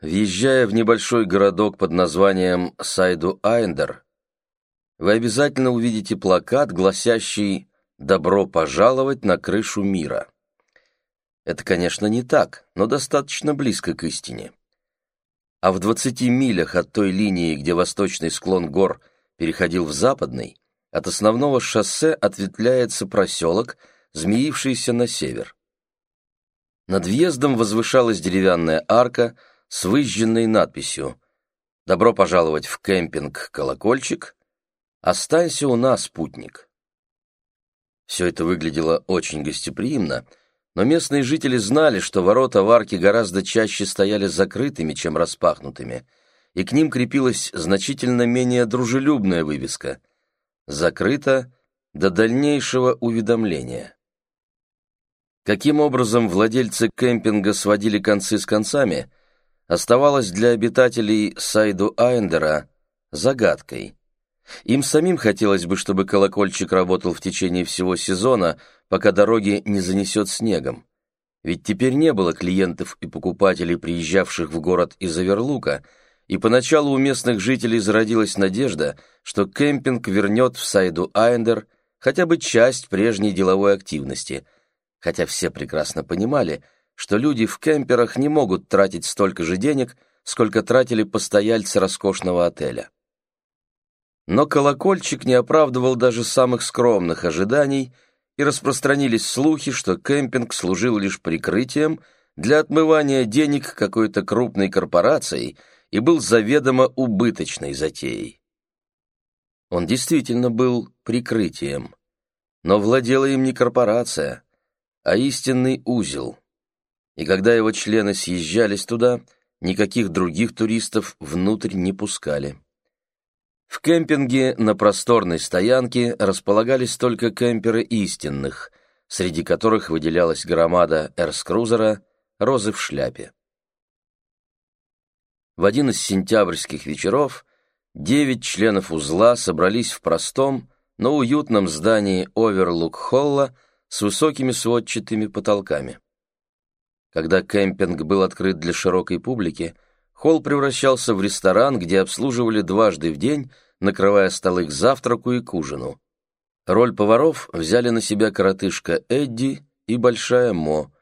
Въезжая в небольшой городок под названием Сайду-Айндер, вы обязательно увидите плакат, гласящий «Добро пожаловать на крышу мира». Это, конечно, не так, но достаточно близко к истине. А в 20 милях от той линии, где восточный склон гор переходил в западный, от основного шоссе ответвляется проселок, змеившийся на север. Над въездом возвышалась деревянная арка с выжженной надписью «Добро пожаловать в кемпинг «Колокольчик», останься у нас, путник». Все это выглядело очень гостеприимно, но местные жители знали, что ворота в арке гораздо чаще стояли закрытыми, чем распахнутыми, и к ним крепилась значительно менее дружелюбная вывеска «Закрыто до дальнейшего уведомления». Каким образом владельцы кемпинга сводили концы с концами, оставалось для обитателей Сайдуайндера загадкой. Им самим хотелось бы, чтобы колокольчик работал в течение всего сезона, пока дороги не занесет снегом. Ведь теперь не было клиентов и покупателей, приезжавших в город из Оверлука, и поначалу у местных жителей зародилась надежда, что кемпинг вернет в Сайдуайндер хотя бы часть прежней деловой активности – хотя все прекрасно понимали, что люди в кемперах не могут тратить столько же денег, сколько тратили постояльцы роскошного отеля. Но колокольчик не оправдывал даже самых скромных ожиданий, и распространились слухи, что кемпинг служил лишь прикрытием для отмывания денег какой-то крупной корпорацией и был заведомо убыточной затеей. Он действительно был прикрытием, но владела им не корпорация, а истинный узел. И когда его члены съезжались туда, никаких других туристов внутрь не пускали. В кемпинге на просторной стоянке располагались только кемперы истинных, среди которых выделялась громада эрскрузера «Розы в шляпе». В один из сентябрьских вечеров девять членов узла собрались в простом, но уютном здании Оверлук-Холла с высокими сводчатыми потолками. Когда кемпинг был открыт для широкой публики, холл превращался в ресторан, где обслуживали дважды в день, накрывая столы к завтраку и к ужину. Роль поваров взяли на себя коротышка Эдди и Большая Мо,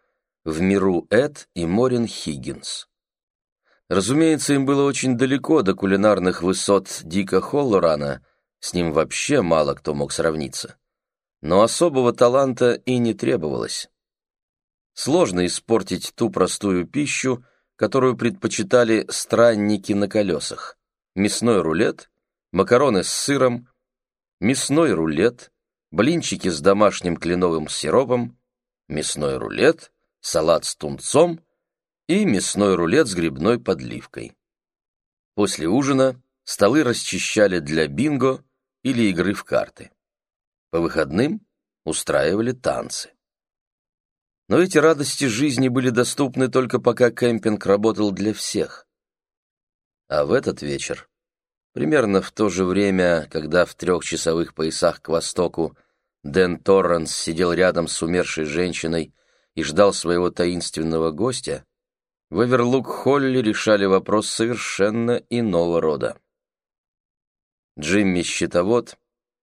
в миру Эд и Морин Хиггинс. Разумеется, им было очень далеко до кулинарных высот Дика Холлорана, с ним вообще мало кто мог сравниться но особого таланта и не требовалось. Сложно испортить ту простую пищу, которую предпочитали странники на колесах. Мясной рулет, макароны с сыром, мясной рулет, блинчики с домашним кленовым сиропом, мясной рулет, салат с тунцом и мясной рулет с грибной подливкой. После ужина столы расчищали для бинго или игры в карты. По выходным устраивали танцы. Но эти радости жизни были доступны только пока кемпинг работал для всех. А в этот вечер, примерно в то же время, когда в трехчасовых поясах к востоку Дэн Торренс сидел рядом с умершей женщиной и ждал своего таинственного гостя, в Эверлук-Холле решали вопрос совершенно иного рода. Джимми-щитовод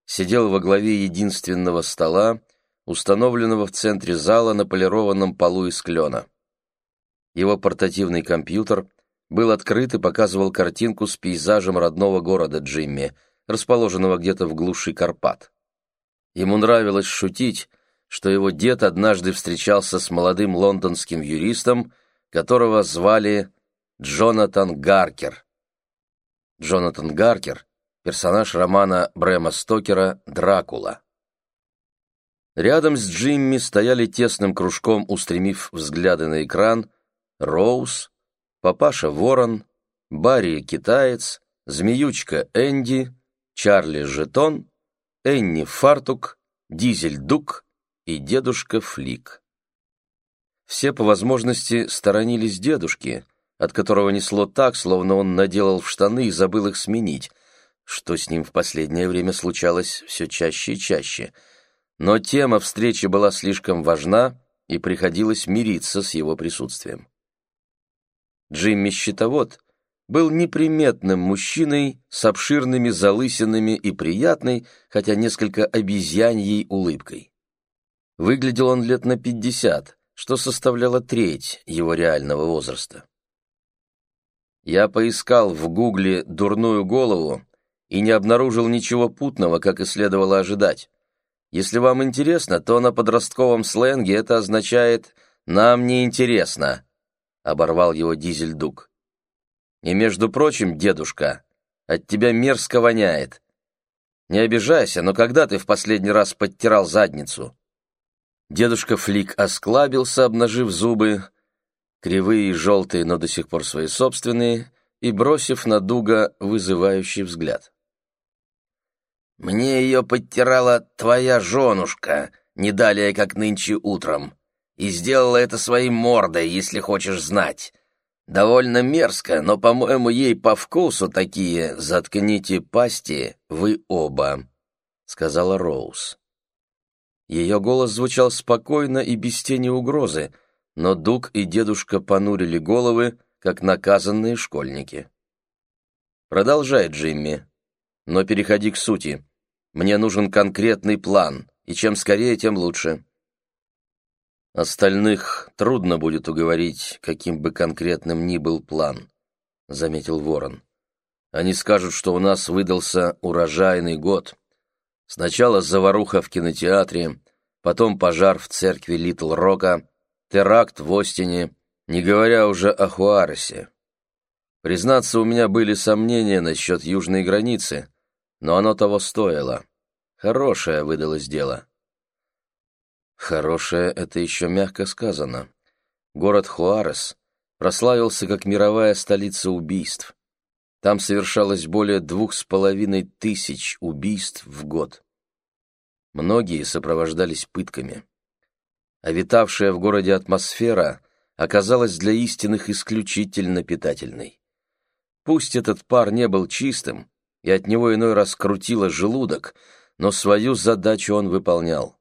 сидел во главе единственного стола, установленного в центре зала на полированном полу из клена. Его портативный компьютер был открыт и показывал картинку с пейзажем родного города Джимми, расположенного где-то в глуши Карпат. Ему нравилось шутить, что его дед однажды встречался с молодым лондонским юристом, которого звали Джонатан Гаркер. Джонатан Гаркер персонаж романа Брэма Стокера «Дракула». Рядом с Джимми стояли тесным кружком, устремив взгляды на экран, Роуз, папаша Ворон, Барри Китаец, Змеючка Энди, Чарли Жетон, Энни Фартук, Дизель Дук и дедушка Флик. Все по возможности сторонились дедушки, от которого несло так, словно он наделал в штаны и забыл их сменить, что с ним в последнее время случалось все чаще и чаще. Но тема встречи была слишком важна, и приходилось мириться с его присутствием. Джимми-щитовод был неприметным мужчиной с обширными залысинами и приятной, хотя несколько обезьяньей улыбкой. Выглядел он лет на пятьдесят, что составляло треть его реального возраста. Я поискал в гугле «дурную голову» и не обнаружил ничего путного, как и следовало ожидать. Если вам интересно, то на подростковом сленге это означает «нам не интересно», — оборвал его Дизель-Дуг. «И, между прочим, дедушка, от тебя мерзко воняет. Не обижайся, но когда ты в последний раз подтирал задницу?» Дедушка Флик осклабился, обнажив зубы, кривые и желтые, но до сих пор свои собственные, и бросив на Дуга вызывающий взгляд. «Мне ее подтирала твоя женушка, не далее, как нынче утром, и сделала это своей мордой, если хочешь знать. Довольно мерзко, но, по-моему, ей по вкусу такие «заткните пасти, вы оба», — сказала Роуз. Ее голос звучал спокойно и без тени угрозы, но Дуг и дедушка понурили головы, как наказанные школьники. «Продолжай, Джимми, но переходи к сути. Мне нужен конкретный план, и чем скорее, тем лучше». «Остальных трудно будет уговорить, каким бы конкретным ни был план», — заметил Ворон. «Они скажут, что у нас выдался урожайный год. Сначала заваруха в кинотеатре, потом пожар в церкви Литл Рока, теракт в Остине, не говоря уже о Хуаресе. Признаться, у меня были сомнения насчет южной границы, но оно того стоило. Хорошее выдалось дело. Хорошее — это еще мягко сказано. Город Хуарес прославился как мировая столица убийств. Там совершалось более двух с половиной тысяч убийств в год. Многие сопровождались пытками а витавшая в городе атмосфера оказалась для истинных исключительно питательной. Пусть этот пар не был чистым, и от него иной раз крутило желудок, но свою задачу он выполнял.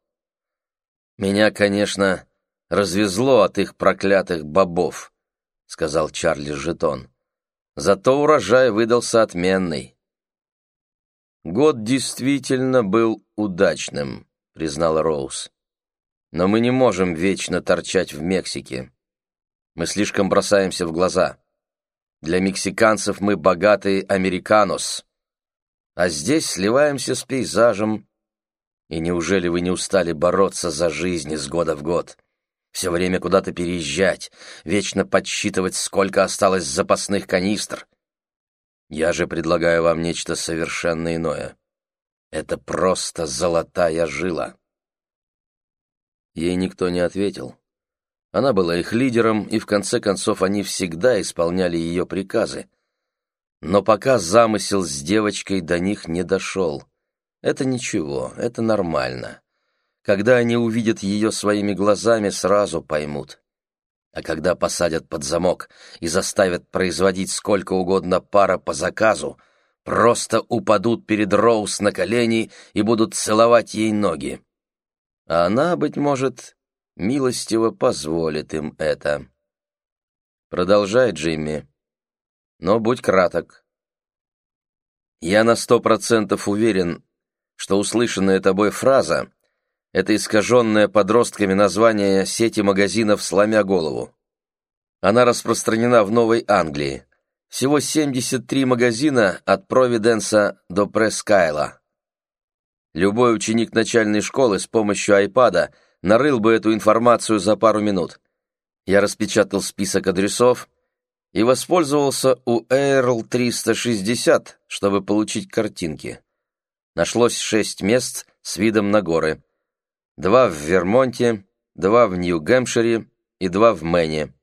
«Меня, конечно, развезло от их проклятых бобов», — сказал Чарли Жетон. «Зато урожай выдался отменный». «Год действительно был удачным», — признала Роуз. Но мы не можем вечно торчать в Мексике. Мы слишком бросаемся в глаза. Для мексиканцев мы богатые американос. А здесь сливаемся с пейзажем. И неужели вы не устали бороться за жизнь из года в год? Все время куда-то переезжать, вечно подсчитывать, сколько осталось запасных канистр. Я же предлагаю вам нечто совершенно иное. Это просто золотая жила. Ей никто не ответил. Она была их лидером, и в конце концов они всегда исполняли ее приказы. Но пока замысел с девочкой до них не дошел. Это ничего, это нормально. Когда они увидят ее своими глазами, сразу поймут. А когда посадят под замок и заставят производить сколько угодно пара по заказу, просто упадут перед Роуз на колени и будут целовать ей ноги а она, быть может, милостиво позволит им это. Продолжай, Джимми, но будь краток. Я на сто процентов уверен, что услышанная тобой фраза — это искаженное подростками название сети магазинов «Сломя голову». Она распространена в Новой Англии. Всего 73 магазина от Провиденса до Прескайла. Любой ученик начальной школы с помощью айпада нарыл бы эту информацию за пару минут. Я распечатал список адресов и воспользовался у Эйрл 360, чтобы получить картинки. Нашлось шесть мест с видом на горы. Два в Вермонте, два в Нью-Гэмпшире и два в Мэне.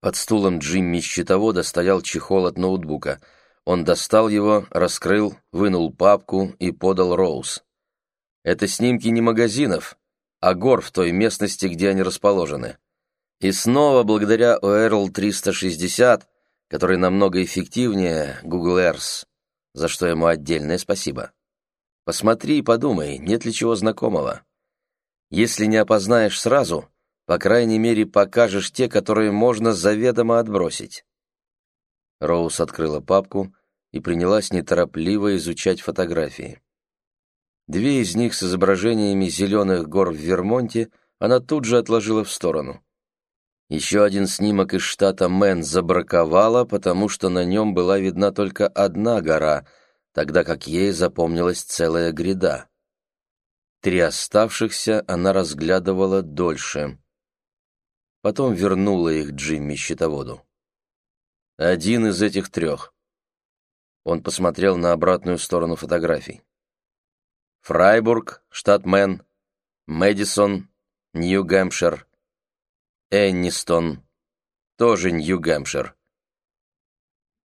Под стулом Джимми счетовода стоял чехол от ноутбука — он достал его, раскрыл, вынул папку и подал Роуз. Это снимки не магазинов, а гор в той местности, где они расположены. И снова благодаря ORL 360, который намного эффективнее Google Earth, за что ему отдельное спасибо. Посмотри и подумай, нет ли чего знакомого. Если не опознаешь сразу, По крайней мере, покажешь те, которые можно заведомо отбросить. Роуз открыла папку и принялась неторопливо изучать фотографии. Две из них с изображениями зеленых гор в Вермонте она тут же отложила в сторону. Еще один снимок из штата Мэн забраковала, потому что на нем была видна только одна гора, тогда как ей запомнилась целая гряда. Три оставшихся она разглядывала дольше. Потом вернула их Джимми-счетоводу. Один из этих трех. Он посмотрел на обратную сторону фотографий. Фрайбург, штат Мэн, Мэдисон, Нью-Гэмпшир, Эннистон, тоже Нью-Гэмпшир.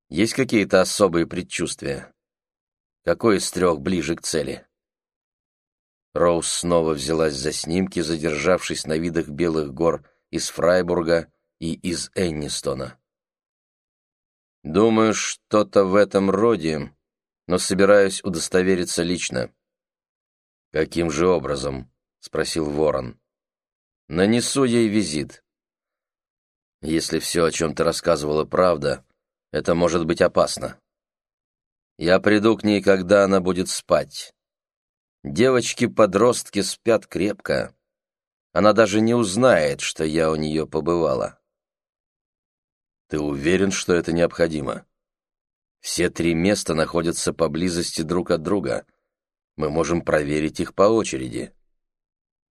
Есть какие-то особые предчувствия? Какой из трех ближе к цели? Роуз снова взялась за снимки, задержавшись на видах белых гор из Фрайбурга и из Эннистона. Думаю, что-то в этом роде, но собираюсь удостовериться лично. Каким же образом? спросил Ворон. Нанесу ей визит. Если все, о чем ты рассказывала, правда, это может быть опасно. Я приду к ней, когда она будет спать. Девочки-подростки спят крепко. Она даже не узнает, что я у нее побывала. Ты уверен, что это необходимо? Все три места находятся поблизости друг от друга. Мы можем проверить их по очереди.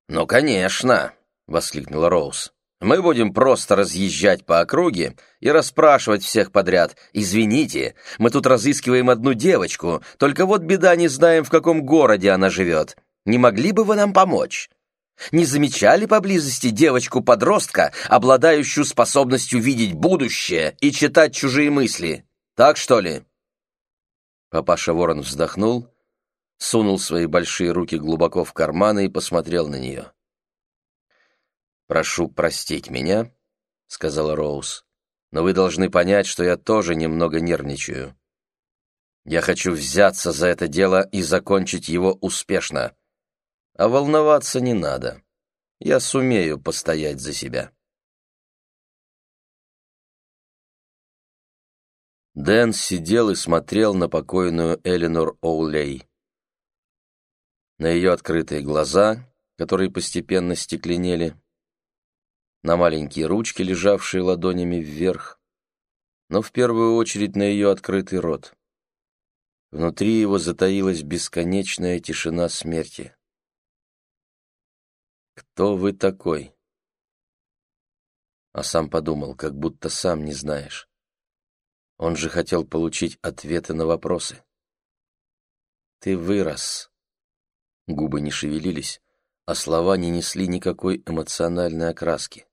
«Ну, конечно!» — воскликнула Роуз. «Мы будем просто разъезжать по округе и расспрашивать всех подряд. Извините, мы тут разыскиваем одну девочку, только вот беда, не знаем, в каком городе она живет. Не могли бы вы нам помочь?» Не замечали поблизости девочку-подростка, обладающую способностью видеть будущее и читать чужие мысли? Так что ли?» Папаша Ворон вздохнул, сунул свои большие руки глубоко в карманы и посмотрел на нее. «Прошу простить меня», — сказала Роуз, «но вы должны понять, что я тоже немного нервничаю. Я хочу взяться за это дело и закончить его успешно. А волноваться не надо. Я сумею постоять за себя. Дэн сидел и смотрел на покойную Эленор Оулей. На ее открытые глаза, которые постепенно стекленели, на маленькие ручки, лежавшие ладонями вверх, но в первую очередь на ее открытый рот. Внутри его затаилась бесконечная тишина смерти. «Кто вы такой?» А сам подумал, как будто сам не знаешь. Он же хотел получить ответы на вопросы. «Ты вырос». Губы не шевелились, а слова не несли никакой эмоциональной окраски.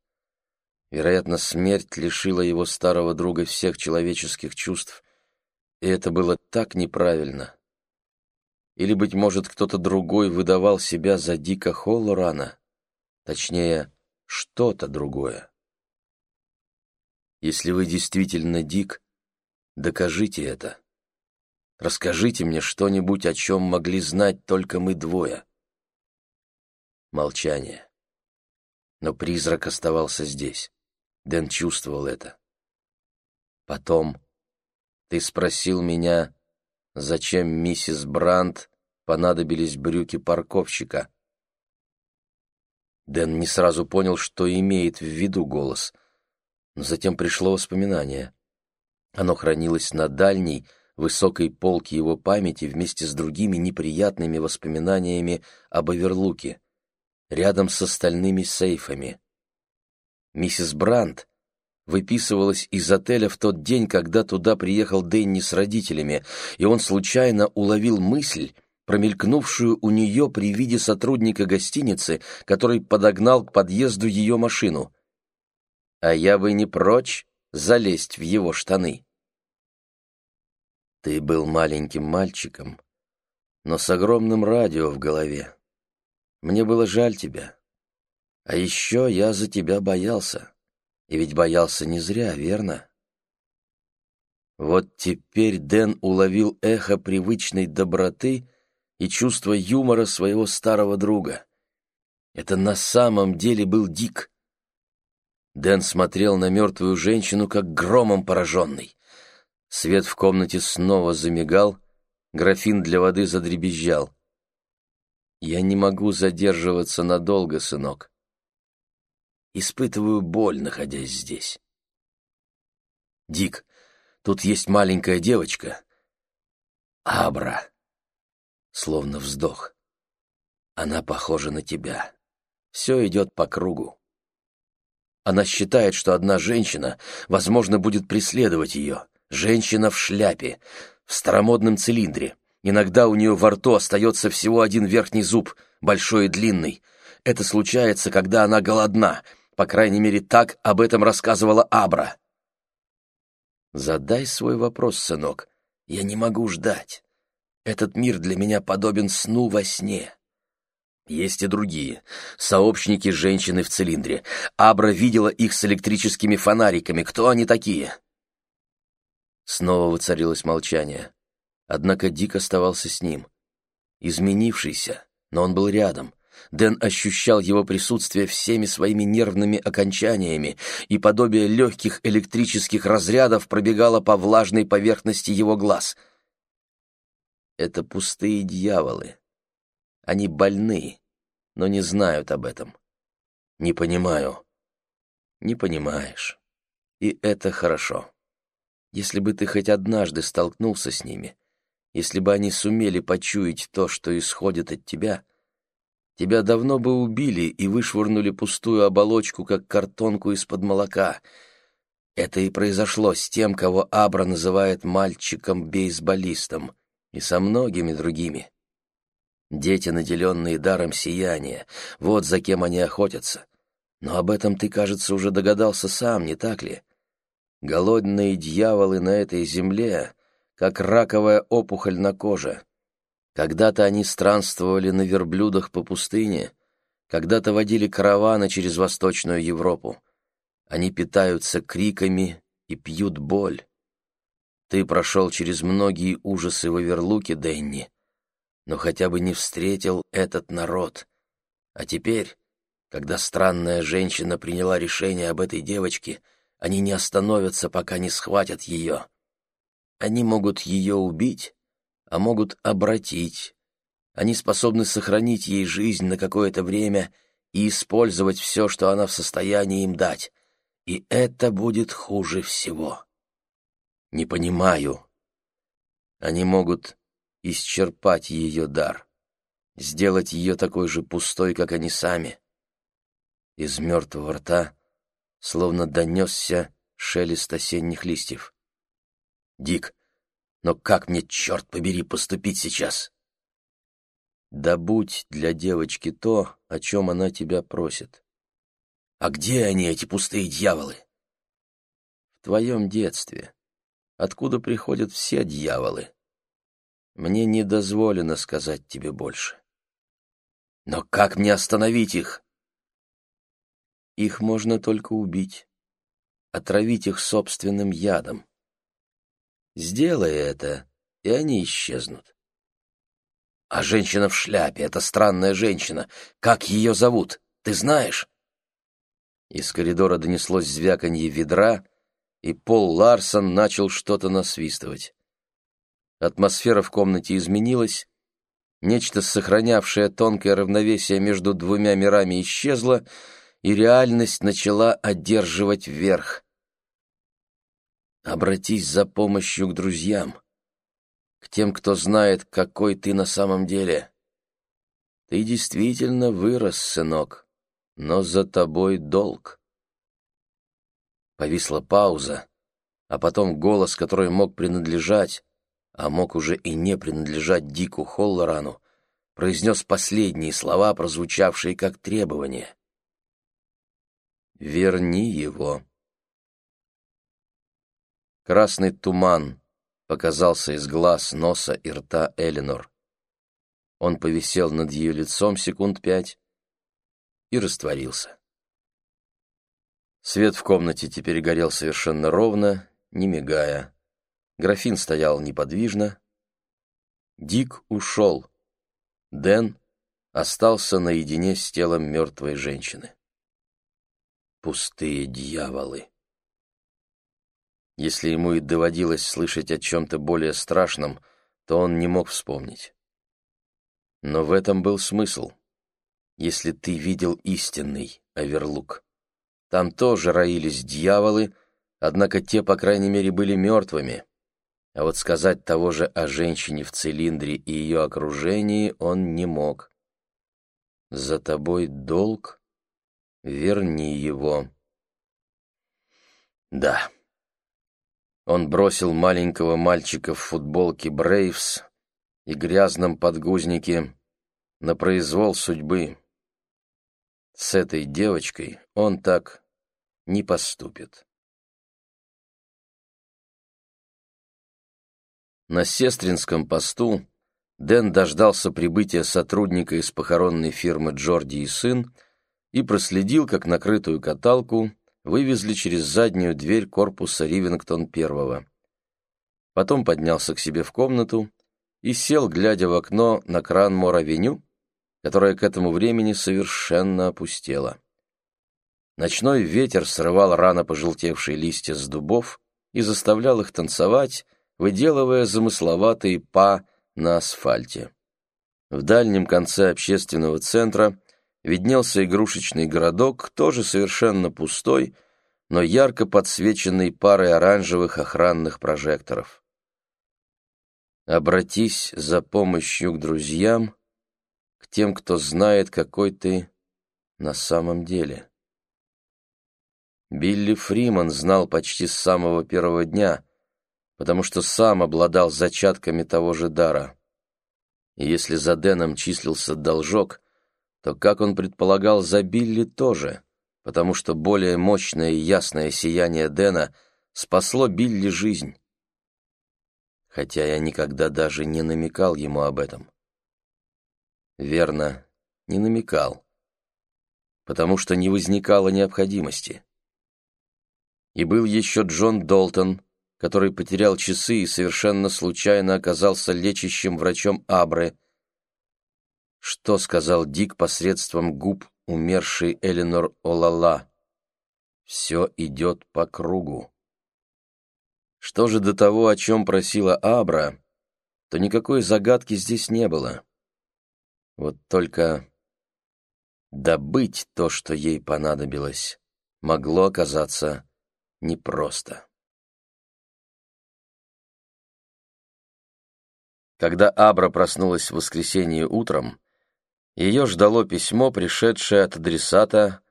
Вероятно, смерть лишила его старого друга всех человеческих чувств, и это было так неправильно. Или, быть может, кто-то другой выдавал себя за Дика Холлорана? Точнее, что-то другое. Если вы действительно Дик, докажите это. Расскажите мне что-нибудь, о чем могли знать только мы двое. Молчание. Но призрак оставался здесь. Дэн чувствовал это. Потом ты спросил меня, зачем миссис Брандт понадобились брюки парковщика. Дэн не сразу понял, что имеет в виду голос, но затем пришло воспоминание. Оно хранилось на дальней, высокой полке его памяти вместе с другими неприятными воспоминаниями об Оверлуке, рядом с остальными сейфами. Миссис Брандт выписывалась из отеля в тот день, когда туда приехал Дэнни с родителями, и он случайно уловил мысль, промелькнувшую у нее при виде сотрудника гостиницы, который подогнал к подъезду ее машину. А я бы не прочь залезть в его штаны. Ты был маленьким мальчиком, но с огромным радио в голове. Мне было жаль тебя. А еще я за тебя боялся. И ведь боялся не зря, верно? Вот теперь Дэн уловил эхо привычной доброты и чувство юмора своего старого друга. Это на самом деле был Дик, Дэн смотрел на мертвую женщину, как громом пораженный. Свет в комнате снова замигал, графин для воды задребезжал. «Я не могу задерживаться надолго, сынок. Испытываю боль, находясь здесь». «Дик, тут есть маленькая девочка. Абра». Словно вздох. «Она похожа на тебя. Все идет по кругу». Она считает, что одна женщина, возможно, будет преследовать ее. Женщина в шляпе, в старомодном цилиндре. Иногда у нее во рту остается всего один верхний зуб, большой и длинный. Это случается, когда она голодна. По крайней мере, так об этом рассказывала Абра. Задай свой вопрос, сынок. Я не могу ждать. Этот мир для меня подобен сну во сне. Есть и другие. Сообщники женщины в цилиндре. Абра видела их с электрическими фонариками. Кто они такие? Снова воцарилось молчание. Однако Дик оставался с ним. Изменившийся, но он был рядом. Дэн ощущал его присутствие всеми своими нервными окончаниями, и подобие легких электрических разрядов пробегало по влажной поверхности его глаз. Это пустые дьяволы, они больны, но не знают об этом. Не понимаю. Не понимаешь. И это хорошо. Если бы ты хоть однажды столкнулся с ними, если бы они сумели почуять то, что исходит от тебя, тебя давно бы убили и вышвырнули пустую оболочку, как картонку из-под молока. Это и произошло с тем, кого Абра называет мальчиком-бейсболистом, и со многими другими. Дети, наделенные даром сияния, вот за кем они охотятся. Но об этом ты, кажется, уже догадался сам, не так ли? Голодные дьяволы на этой земле, как раковая опухоль на коже. Когда-то они странствовали на верблюдах по пустыне, когда-то водили караваны через Восточную Европу. Они питаются криками и пьют боль. Ты прошел через многие ужасы в Аверлуке, Дэнни, но хотя бы не встретил этот народ. А теперь, когда странная женщина приняла решение об этой девочке, они не остановятся, пока не схватят ее. Они могут ее убить, а могут обратить. Они способны сохранить ей жизнь на какое-то время и использовать все, что она в состоянии им дать. И это будет хуже всего. Не понимаю. Они могут исчерпать ее дар, сделать ее такой же пустой, как они сами. Из мертвого рта словно донесся шелест осенних листьев. «Дик, но как мне, черт побери, поступить сейчас?» «Добудь для девочки то, о чем она тебя просит». «А где они, эти пустые дьяволы?» «В твоем детстве. Откуда приходят все дьяволы?» Мне не дозволено сказать тебе больше. Но как мне остановить их? Их можно только убить, отравить их собственным ядом. Сделай это, и они исчезнут. А женщина в шляпе, эта странная женщина, как ее зовут, ты знаешь? Из коридора донеслось звяканье ведра, и Пол Ларсон начал что-то насвистывать. Атмосфера в комнате изменилась, нечто, сохранявшее тонкое равновесие между двумя мирами, исчезло, и реальность начала одерживать верх. Обратись за помощью к друзьям, к тем, кто знает, какой ты на самом деле. Ты действительно вырос, сынок, но за тобой долг. Повисла пауза, а потом голос, который мог принадлежать, а мог уже и не принадлежать Дику Холлорану, произнес последние слова, прозвучавшие как требование. «Верни его». Красный туман показался из глаз, носа и рта Эленор. Он повисел над ее лицом секунд пять и растворился. Свет в комнате теперь горел совершенно ровно, не мигая. Графин стоял неподвижно. Дик ушел. Дэн остался наедине с телом мертвой женщины. Пустые дьяволы. Если ему и доводилось слышать о чем-то более страшном, то он не мог вспомнить. Но в этом был смысл. Если ты видел истинный Аверлук. Там тоже роились дьяволы, однако те, по крайней мере, были мертвыми. А вот сказать того же о женщине в цилиндре и ее окружении он не мог. «За тобой долг? Верни его». Да. Он бросил маленького мальчика в футболке «Брейвс» и грязном подгузнике на произвол судьбы. С этой девочкой он так не поступит. На сестринском посту Дэн дождался прибытия сотрудника из похоронной фирмы «Джорди и сын» и проследил, как накрытую каталку вывезли через заднюю дверь корпуса Ривингтон первого. Потом поднялся к себе в комнату и сел, глядя в окно на кран Мор-авеню, которая к этому времени совершенно опустела. Ночной ветер срывал рано пожелтевшие листья с дубов и заставлял их танцевать, выделывая замысловатые па на асфальте. В дальнем конце общественного центра виднелся игрушечный городок, тоже совершенно пустой, но ярко подсвеченный парой оранжевых охранных прожекторов. Обратись за помощью к друзьям, к тем, кто знает, какой ты на самом деле. Билли Фриман знал почти с самого первого дня, потому что сам обладал зачатками того же дара. И если за Дэном числился должок, то, как он предполагал, за Билли тоже, потому что более мощное и ясное сияние Дэна спасло Билли жизнь. Хотя я никогда даже не намекал ему об этом. Верно, не намекал. Потому что не возникало необходимости. И был еще Джон Долтон, который потерял часы и совершенно случайно оказался лечащим врачом Абры. Что сказал Дик посредством губ умершей Эленор Олала? Все идет по кругу. Что же до того, о чем просила Абра, то никакой загадки здесь не было. Вот только добыть то, что ей понадобилось, могло оказаться непросто. Когда Абра проснулась в воскресенье утром, ее ждало письмо, пришедшее от адресата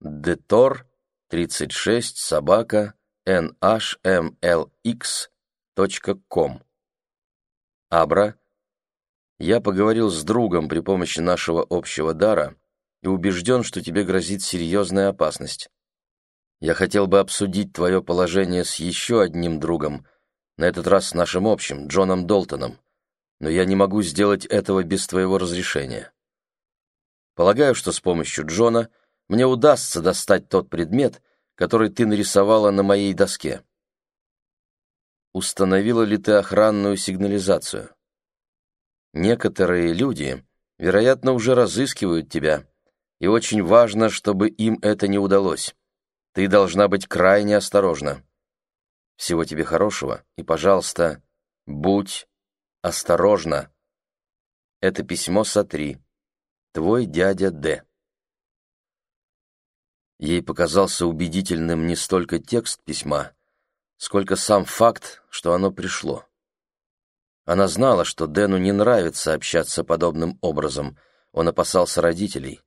детор 36 собака nhmlx.com. Абра я поговорил с другом при помощи нашего общего дара и убежден, что тебе грозит серьезная опасность. Я хотел бы обсудить твое положение с еще одним другом, на этот раз с нашим общим, Джоном Долтоном, но я не могу сделать этого без твоего разрешения. Полагаю, что с помощью Джона мне удастся достать тот предмет, который ты нарисовала на моей доске. Установила ли ты охранную сигнализацию? Некоторые люди, вероятно, уже разыскивают тебя, и очень важно, чтобы им это не удалось. Ты должна быть крайне осторожна. Всего тебе хорошего, и, пожалуйста, будь осторожна. Это письмо сотри. Твой дядя Д. Ей показался убедительным не столько текст письма, сколько сам факт, что оно пришло. Она знала, что Дэну не нравится общаться подобным образом, он опасался родителей.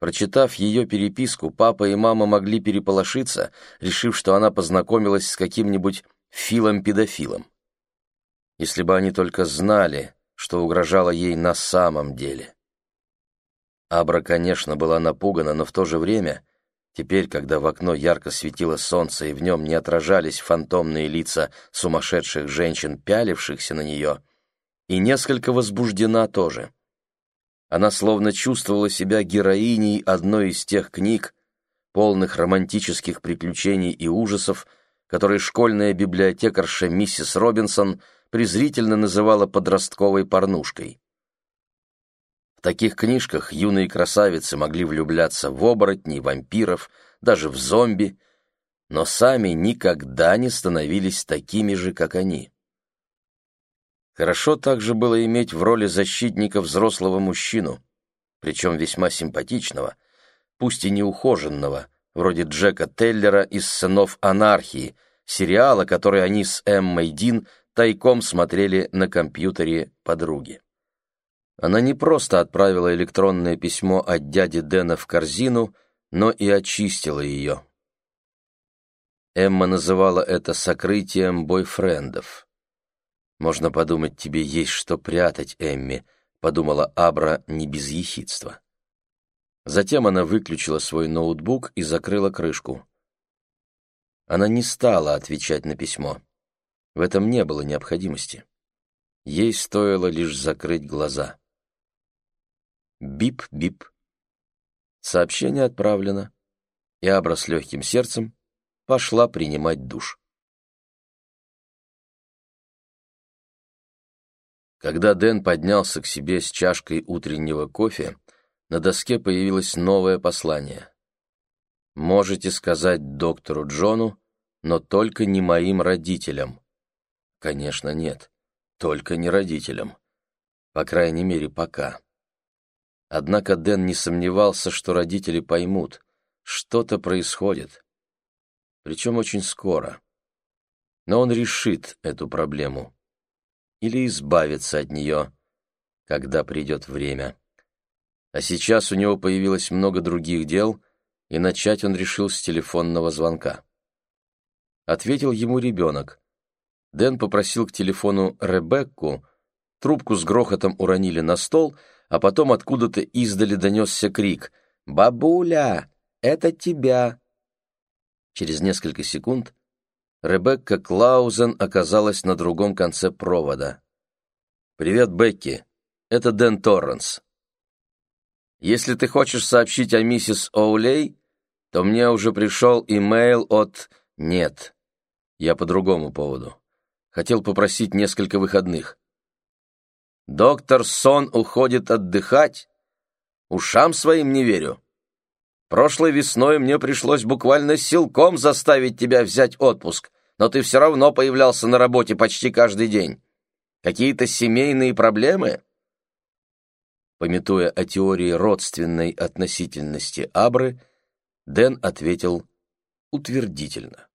Прочитав ее переписку, папа и мама могли переполошиться, решив, что она познакомилась с каким-нибудь филом-педофилом. Если бы они только знали, что угрожало ей на самом деле. Абра, конечно, была напугана, но в то же время Теперь, когда в окно ярко светило солнце и в нем не отражались фантомные лица сумасшедших женщин, пялившихся на нее, и несколько возбуждена тоже. Она словно чувствовала себя героиней одной из тех книг, полных романтических приключений и ужасов, которые школьная библиотекарша миссис Робинсон презрительно называла подростковой порнушкой. В таких книжках юные красавицы могли влюбляться в оборотней, вампиров, даже в зомби, но сами никогда не становились такими же, как они. Хорошо также было иметь в роли защитника взрослого мужчину, причем весьма симпатичного, пусть и неухоженного, вроде Джека Теллера из «Сынов анархии», сериала, который они с Эммой Дин тайком смотрели на компьютере подруги. Она не просто отправила электронное письмо от дяди Дэна в корзину, но и очистила ее. Эмма называла это сокрытием бойфрендов. «Можно подумать, тебе есть что прятать, Эмми», — подумала Абра не без ехидства. Затем она выключила свой ноутбук и закрыла крышку. Она не стала отвечать на письмо. В этом не было необходимости. Ей стоило лишь закрыть глаза. Бип-бип. Сообщение отправлено, и Абра с легким сердцем пошла принимать душ. Когда Дэн поднялся к себе с чашкой утреннего кофе, на доске появилось новое послание. «Можете сказать доктору Джону, но только не моим родителям». «Конечно, нет. Только не родителям. По крайней мере, пока». Однако Дэн не сомневался, что родители поймут, что-то происходит. Причем очень скоро. Но он решит эту проблему. Или избавится от нее, когда придет время. А сейчас у него появилось много других дел, и начать он решил с телефонного звонка. Ответил ему ребенок. Дэн попросил к телефону Ребекку, трубку с грохотом уронили на стол — а потом откуда-то издали донесся крик «Бабуля, это тебя!». Через несколько секунд Ребекка Клаузен оказалась на другом конце провода. «Привет, Бекки, это Дэн Торренс. Если ты хочешь сообщить о миссис Оулей, то мне уже пришел имейл от... Нет, я по другому поводу. Хотел попросить несколько выходных. Доктор Сон уходит отдыхать? Ушам своим не верю. Прошлой весной мне пришлось буквально силком заставить тебя взять отпуск, но ты все равно появлялся на работе почти каждый день. Какие-то семейные проблемы?» Пометуя о теории родственной относительности Абры, Дэн ответил утвердительно.